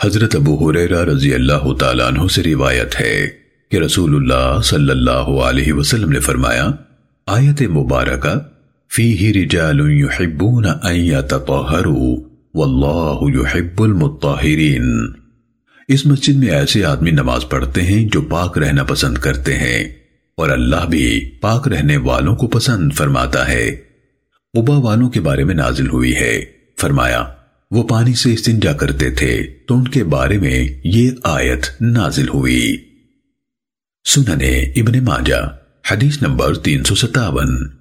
حضرت ابو حریرہ رضی اللہ تعالیٰ عنہ سے روایت ہے کہ رسول اللہ صلی اللہ علیہ وسلم نے فرمایا، آیت مبارکہ فیہ رجال یحبون ان یتطہروا واللہ یحب المطہرین۔ اس مسجد میں ایسے آدمی نماز پڑھتے ہیں جو پاک رہنا پسند کرتے ہیں، اور اللہ بھی پاک رہنے والوں کو پسند فرماتا ہے۔ ابا والوں کے بارے میں نازل ہوئی ہے۔ فرمایا وہ پانی سے استنجا کرتے تھے تو ان کے بارے میں یہ آیت نازل ہوئی۔ سننے ابن ماجہ، حدیث نمبر تین سو ستاون۔